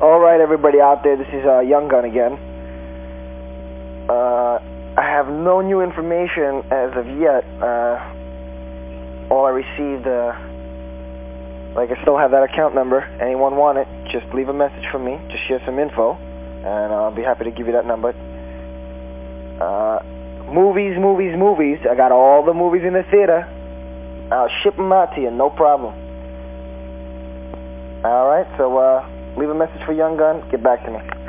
Alright, everybody out there, this is uh, Young Gun again. Uh, I have no new information as of yet. Uh, all I received, uh, like I still have that account number. Anyone want it, just leave a message for me. Just share some info, and I'll be happy to give you that number. Uh, movies, movies, movies. I got all the movies in the theater. I'll ship them out to you, no problem. Alright, so uh, leave a message for Young Gun. Get back to me.